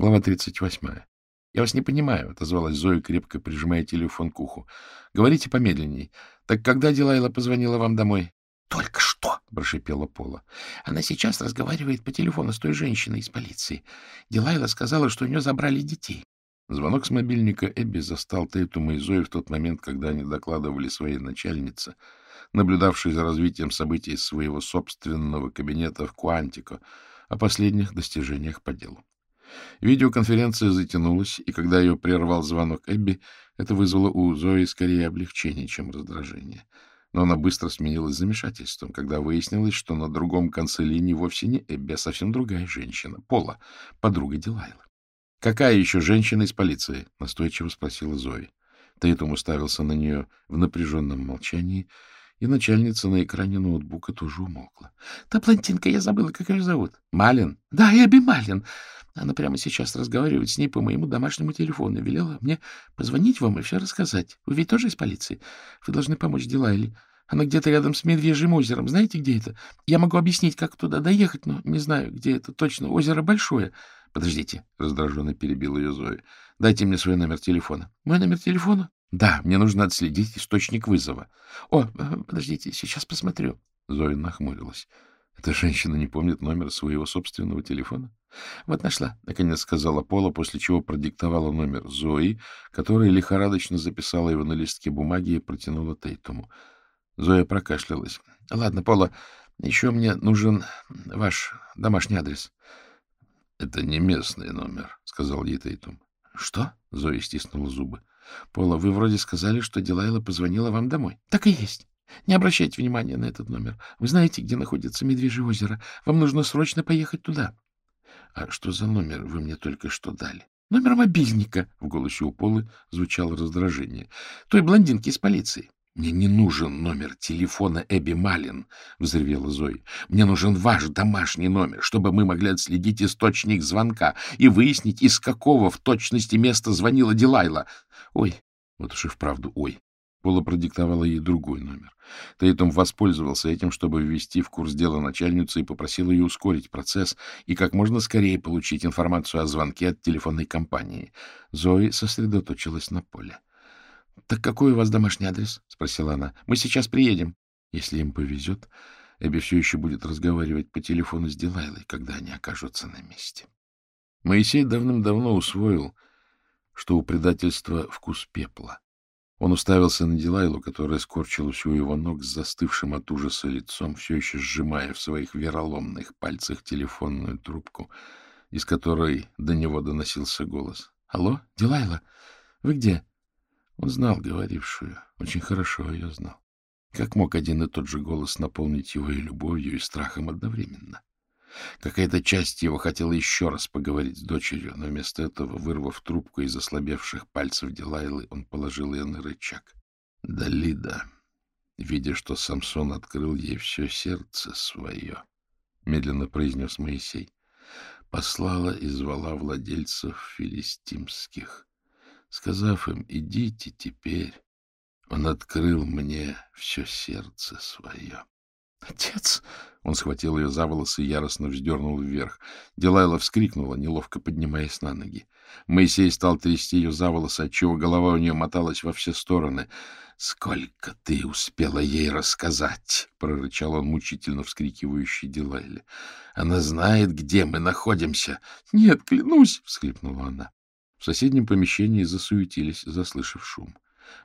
Глава 38. — Я вас не понимаю, — отозвалась Зоя, крепко прижимая телефон к уху. — Говорите помедленней. Так когда Дилайла позвонила вам домой? — Только что, — прошипела Пола. — Она сейчас разговаривает по телефону с той женщиной из полиции. Дилайла сказала, что у нее забрали детей. Звонок с мобильника Эбби застал Тейтума и Зои в тот момент, когда они докладывали своей начальнице, наблюдавшей за развитием событий из своего собственного кабинета в Куантико, о последних достижениях по делу. Видеоконференция затянулась, и когда ее прервал звонок Эбби, это вызвало у Зои скорее облегчение, чем раздражение. Но она быстро сменилась замешательством, когда выяснилось, что на другом конце линии вовсе не Эбби, а совсем другая женщина, Пола, подруга Дилайла. — Какая еще женщина из полиции? — настойчиво спросила Зои. Тейтум уставился на нее в напряженном молчании, и начальница на экране ноутбука тоже умолкла. — Та блондинка, я забыла, как ее зовут. — Малин? — Да, Эбби Малин. Она прямо сейчас разговаривает с ней по моему домашнему телефону велела мне позвонить вам и все рассказать. Вы ведь тоже из полиции? Вы должны помочь Дилайле. Она где-то рядом с Медвежьим озером. Знаете, где это? Я могу объяснить, как туда доехать, но не знаю, где это точно. Озеро большое. — Подождите, — раздраженно перебил ее Зоя. — Дайте мне свой номер телефона. — Мой номер телефона? — Да, мне нужно отследить источник вызова. — О, э, подождите, сейчас посмотрю. Зоя нахмурилась. Эта женщина не помнит номер своего собственного телефона? — Вот нашла, — наконец сказала Пола, после чего продиктовала номер Зои, которая лихорадочно записала его на листке бумаги и протянула Тейтуму. Зоя прокашлялась. — Ладно, Пола, еще мне нужен ваш домашний адрес. — Это не местный номер, — сказал ей Тейтум. — Что? — Зоя стиснула зубы. — Пола, вы вроде сказали, что Дилайла позвонила вам домой. — Так и есть. Не обращайте внимания на этот номер. Вы знаете, где находится Медвежье озеро. Вам нужно срочно поехать туда. — А что за номер вы мне только что дали? — Номер мобильника. В голосе у Полы звучало раздражение. — Той блондинки из полиции. — Мне не нужен номер телефона Эбби Малин, — взревела Зои. — Мне нужен ваш домашний номер, чтобы мы могли отследить источник звонка и выяснить, из какого в точности места звонила Дилайла. Ой, вот уж и вправду ой. Пола продиктовала ей другой номер. Тейтум воспользовался этим, чтобы ввести в курс дела начальницу и попросил ее ускорить процесс и как можно скорее получить информацию о звонке от телефонной компании. Зои сосредоточилась на поле. — Так какой у вас домашний адрес? — спросила она. — Мы сейчас приедем. Если им повезет, Эбби все еще будет разговаривать по телефону с Дилайлой, когда они окажутся на месте. Моисей давным-давно усвоил, что у предательства вкус пепла. Он уставился на Дилайлу, которая скорчилась у его ног с застывшим от ужаса лицом, все еще сжимая в своих вероломных пальцах телефонную трубку, из которой до него доносился голос. — Алло, Дилайла, вы где? Он знал говорившую, очень хорошо ее знал. Как мог один и тот же голос наполнить его и любовью, и страхом одновременно? Какая-то часть его хотела еще раз поговорить с дочерью, но вместо этого, вырвав трубку из ослабевших пальцев Дилайлы, он положил ее на рычаг. Далида, видя, что Самсон открыл ей все сердце свое, медленно произнес Моисей, послала и звала владельцев филистимских, сказав им, идите теперь, он открыл мне все сердце свое. «Отец!» — он схватил ее за волосы и яростно вздернул вверх. Дилайла вскрикнула, неловко поднимаясь на ноги. Моисей стал трясти ее за волосы, отчего голова у нее моталась во все стороны. «Сколько ты успела ей рассказать?» — прорычал он мучительно вскрикивающий Дилайле. «Она знает, где мы находимся». «Нет, клянусь!» — всхлипнула она. В соседнем помещении засуетились, заслышав шум.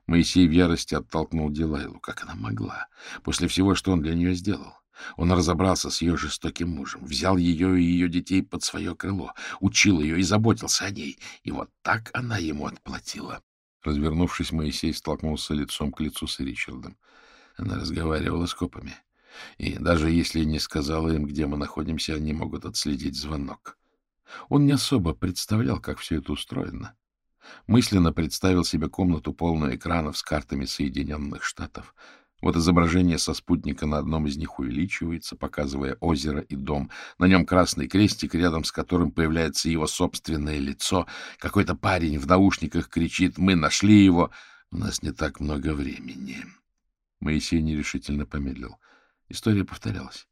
Моисей в ярости оттолкнул Дилайлу. Как она могла? После всего, что он для нее сделал. Он разобрался с ее жестоким мужем, взял ее и ее детей под свое крыло, учил ее и заботился о ней. И вот так она ему отплатила. Развернувшись, Моисей столкнулся лицом к лицу с Ричардом. Она разговаривала с копами. И даже если не сказала им, где мы находимся, они могут отследить звонок. Он не особо представлял, как все это устроено. Мысленно представил себе комнату, полную экранов с картами Соединенных Штатов. Вот изображение со спутника на одном из них увеличивается, показывая озеро и дом. На нем красный крестик, рядом с которым появляется его собственное лицо. Какой-то парень в наушниках кричит «Мы нашли его!» У нас не так много времени. Моисей нерешительно помедлил. История повторялась.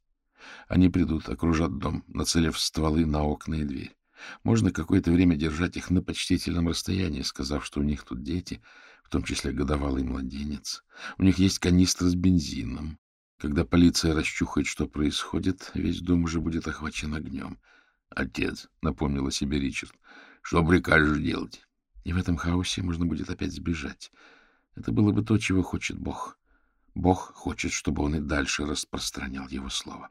Они придут, окружат дом, нацелив стволы на окна и дверь. Можно какое-то время держать их на почтительном расстоянии, сказав, что у них тут дети, в том числе годовалый младенец. У них есть канистра с бензином. Когда полиция расчухает, что происходит, весь дом уже будет охвачен огнем. — Отец, — напомнила себе Ричард, — что прикажешь делать? И в этом хаосе можно будет опять сбежать. Это было бы то, чего хочет Бог. Бог хочет, чтобы он и дальше распространял его слово.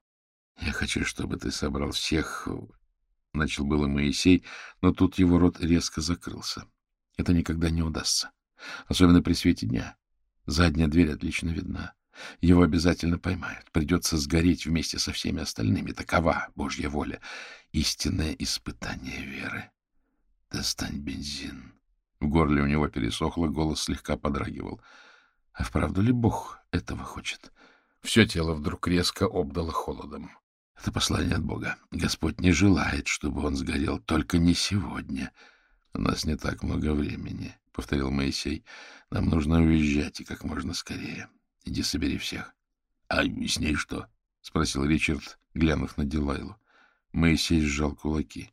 Я хочу, чтобы ты собрал всех... Начал было Моисей, но тут его рот резко закрылся. Это никогда не удастся. Особенно при свете дня. Задняя дверь отлично видна. Его обязательно поймают. Придется сгореть вместе со всеми остальными. Такова Божья воля. Истинное испытание веры. Достань бензин. В горле у него пересохло, голос слегка подрагивал. А вправду ли Бог этого хочет? Все тело вдруг резко обдало холодом. Это послание от Бога. Господь не желает, чтобы он сгорел, только не сегодня. У нас не так много времени, — повторил Моисей. Нам нужно уезжать и как можно скорее. Иди собери всех. — А с ней что? — спросил Ричард, глянув на Дилайлу. Моисей сжал кулаки.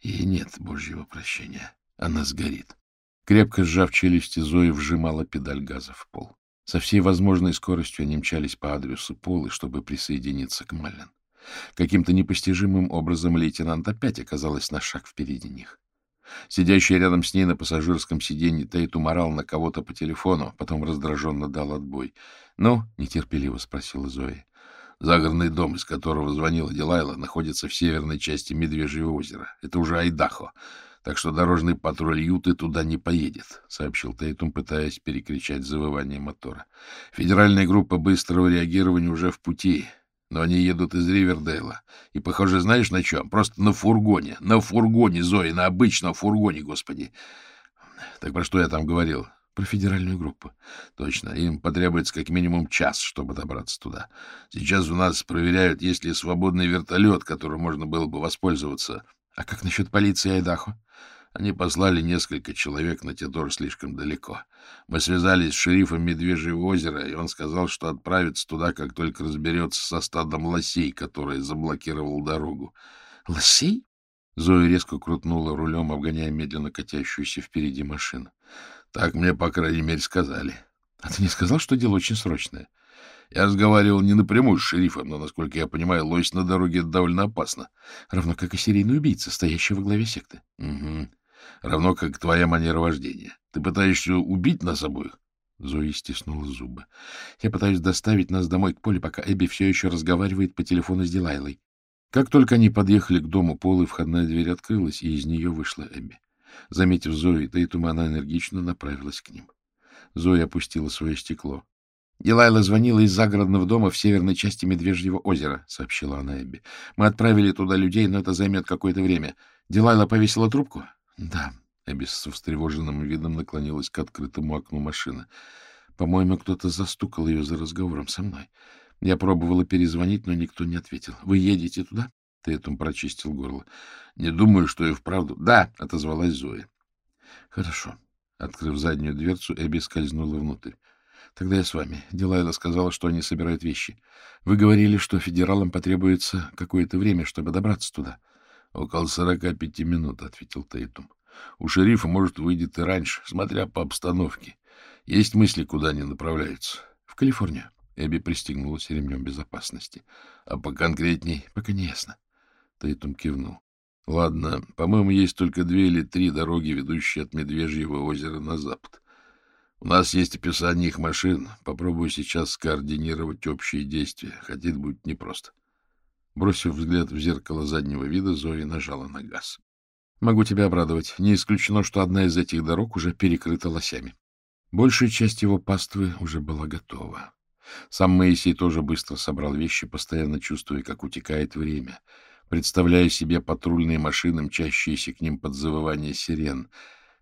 Ей нет Божьего прощения. Она сгорит. Крепко сжав челюсти, Зои вжимала педаль газа в пол. Со всей возможной скоростью они мчались по адресу Полы, чтобы присоединиться к Маллен. Каким-то непостижимым образом лейтенант опять оказалась на шаг впереди них. Сидящий рядом с ней на пассажирском сиденье Тейт уморал на кого-то по телефону, потом раздраженно дал отбой. — Ну? — нетерпеливо спросила Зои. — Загородный дом, из которого звонила Дилайла, находится в северной части Медвежьего озера. Это уже Айдахо так что дорожный патруль Юты туда не поедет, — сообщил Тейтум, пытаясь перекричать завывание мотора. Федеральная группа быстрого реагирования уже в пути, но они едут из Ривердейла. И, похоже, знаешь на чем? Просто на фургоне. На фургоне, Зои, на обычном фургоне, господи. Так про что я там говорил? Про федеральную группу. Точно. Им потребуется как минимум час, чтобы добраться туда. Сейчас у нас проверяют, есть ли свободный вертолет, которым можно было бы воспользоваться. А как насчет полиции Айдахо? Они послали несколько человек на Тедор слишком далеко. Мы связались с шерифом Медвежьего озера, и он сказал, что отправится туда, как только разберется со стадом лосей, который заблокировал дорогу. — Лосей? Зоя резко крутнула рулем, обгоняя медленно катящуюся впереди машину. — Так мне, по крайней мере, сказали. — А ты не сказал, что дело очень срочное? Я разговаривал не напрямую с шерифом, но, насколько я понимаю, лось на дороге довольно опасно. Равно как и серийный убийца, стоящий во главе секты. Угу. Равно как твоя манера вождения. Ты пытаешься убить нас обоих? Зои стиснула зубы. Я пытаюсь доставить нас домой к Поле, пока Эбби все еще разговаривает по телефону с Дилайлой. Как только они подъехали к дому Полы, входная дверь открылась, и из нее вышла Эбби. Заметив Зои Тейтум, она энергично направилась к ним. Зоя опустила свое стекло. — Дилайла звонила из загородного дома в северной части Медвежьего озера, — сообщила она Эбби. — Мы отправили туда людей, но это займет какое-то время. Дилайла повесила трубку? Да, Эбби с встревоженным видом наклонилась к открытому окну машины. По-моему, кто-то застукал ее за разговором со мной. Я пробовала перезвонить, но никто не ответил. Вы едете туда? Тейтум прочистил горло. Не думаю, что и вправду. Да, отозвалась Зоя. Хорошо. Открыв заднюю дверцу, Эбби скользнула внутрь. Тогда я с вами. Дилайла сказала, что они собирают вещи. Вы говорили, что федералам потребуется какое-то время, чтобы добраться туда. — Около сорока пяти минут, — ответил Тейтум. — У шерифа, может, выйдет и раньше, смотря по обстановке. Есть мысли, куда они направляются? — В Калифорнию. Эбби пристегнулась ремнем безопасности. — А поконкретней? — Пока не ясно. Тейтум кивнул. — Ладно, по-моему, есть только две или три дороги, ведущие от Медвежьего озера на запад. У нас есть описание их машин. Попробую сейчас скоординировать общие действия, хотя это будет непросто. Бросив взгляд в зеркало заднего вида, Зои нажала на газ. — Могу тебя обрадовать. Не исключено, что одна из этих дорог уже перекрыта лосями. Большая часть его паствы уже была готова. Сам Моисей тоже быстро собрал вещи, постоянно чувствуя, как утекает время, представляя себе патрульные машины, мчащиеся к ним под завывание сирен.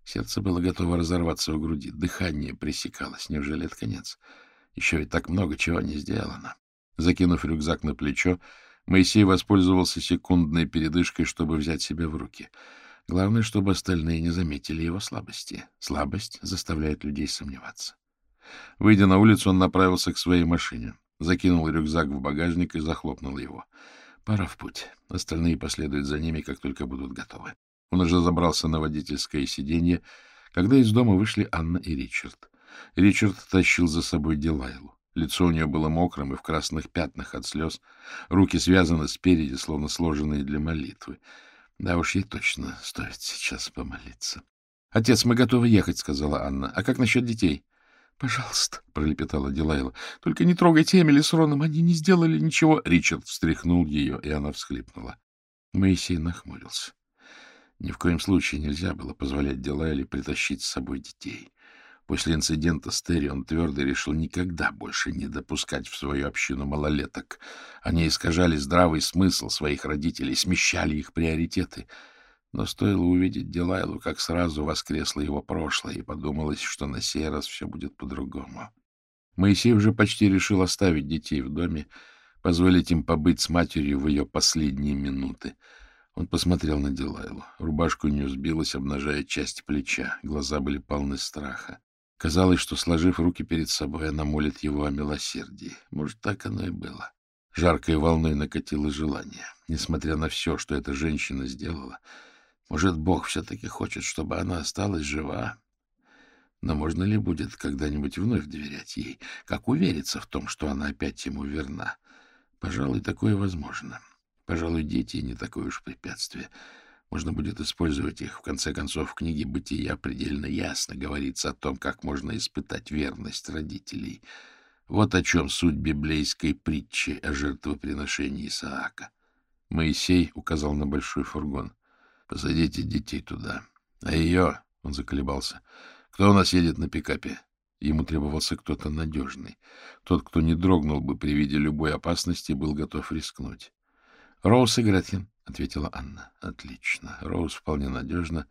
Сердце было готово разорваться в груди, дыхание пресекалось. Неужели это конец? Еще и так много чего не сделано. Закинув рюкзак на плечо, Моисей воспользовался секундной передышкой, чтобы взять себя в руки. Главное, чтобы остальные не заметили его слабости. Слабость заставляет людей сомневаться. Выйдя на улицу, он направился к своей машине, закинул рюкзак в багажник и захлопнул его. Пора в путь. Остальные последуют за ними, как только будут готовы. Он уже забрался на водительское сиденье, когда из дома вышли Анна и Ричард. Ричард тащил за собой Дилайлу. Лицо у нее было мокрым и в красных пятнах от слез. Руки связаны спереди, словно сложенные для молитвы. Да уж ей точно стоит сейчас помолиться. — Отец, мы готовы ехать, — сказала Анна. — А как насчет детей? — Пожалуйста, — пролепетала Дилайла. — Только не трогайте Эмили с Роном, они не сделали ничего. Ричард встряхнул ее, и она всхлипнула. Моисей нахмурился. Ни в коем случае нельзя было позволять Дилайле притащить с собой детей. После инцидента с Терри он твердо решил никогда больше не допускать в свою общину малолеток. Они искажали здравый смысл своих родителей, смещали их приоритеты. Но стоило увидеть Дилайлу, как сразу воскресло его прошлое, и подумалось, что на сей раз все будет по-другому. Моисей уже почти решил оставить детей в доме, позволить им побыть с матерью в ее последние минуты. Он посмотрел на Дилайлу. Рубашка у нее сбилась, обнажая часть плеча. Глаза были полны страха. Казалось, что, сложив руки перед собой, она молит его о милосердии. Может, так оно и было. Жаркой волной накатило желание. Несмотря на все, что эта женщина сделала, может, Бог все-таки хочет, чтобы она осталась жива. Но можно ли будет когда-нибудь вновь доверять ей? Как увериться в том, что она опять ему верна? Пожалуй, такое возможно. Пожалуй, дети не такое уж препятствие. Можно будет использовать их. В конце концов, в книге «Бытия» предельно ясно говорится о том, как можно испытать верность родителей. Вот о чем суть библейской притчи о жертвоприношении Исаака. Моисей указал на большой фургон. — Посадите детей туда. А ее, — он заколебался, — кто у нас едет на пикапе? Ему требовался кто-то надежный. Тот, кто не дрогнул бы при виде любой опасности, был готов рискнуть. — Роуз и Гретхен, — ответила Анна. — Отлично. Роуз вполне надежно,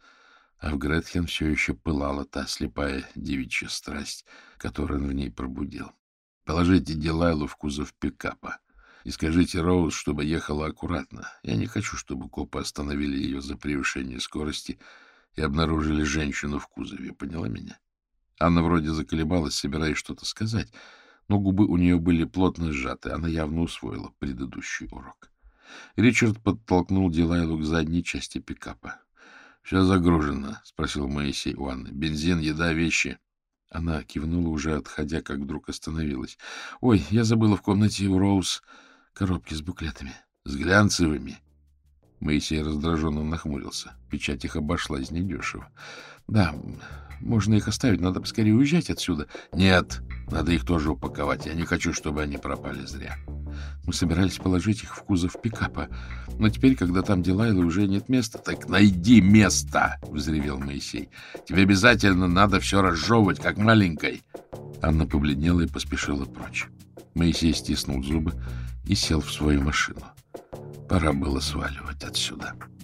а в Гретхен все еще пылала та слепая девичья страсть, которую он в ней пробудил. Положите Дилайлу в кузов пикапа и скажите Роуз, чтобы ехала аккуратно. Я не хочу, чтобы копы остановили ее за превышение скорости и обнаружили женщину в кузове. Поняла меня? Анна вроде заколебалась, собираясь что-то сказать, но губы у нее были плотно сжаты. Она явно усвоила предыдущий урок. Ричард подтолкнул Дилайлу к задней части пикапа. — Все загружено? — спросил Моисей у Анны. — Бензин, еда, вещи. Она кивнула, уже отходя, как вдруг остановилась. — Ой, я забыла в комнате у Роуз коробки с буклетами. — С глянцевыми? Моисей раздраженно нахмурился. Печать их обошлась недешево. — Да, можно их оставить, надо поскорее уезжать отсюда. — Нет, надо их тоже упаковать. Я не хочу, чтобы они пропали зря. Мы собирались положить их в кузов пикапа, но теперь, когда там Дилайла, уже нет места. — Так найди место! — взревел Моисей. — Тебе обязательно надо все разжевывать, как маленькой. Анна побледнела и поспешила прочь. Моисей стиснул зубы и сел в свою машину. Пора было сваливать отсюда. —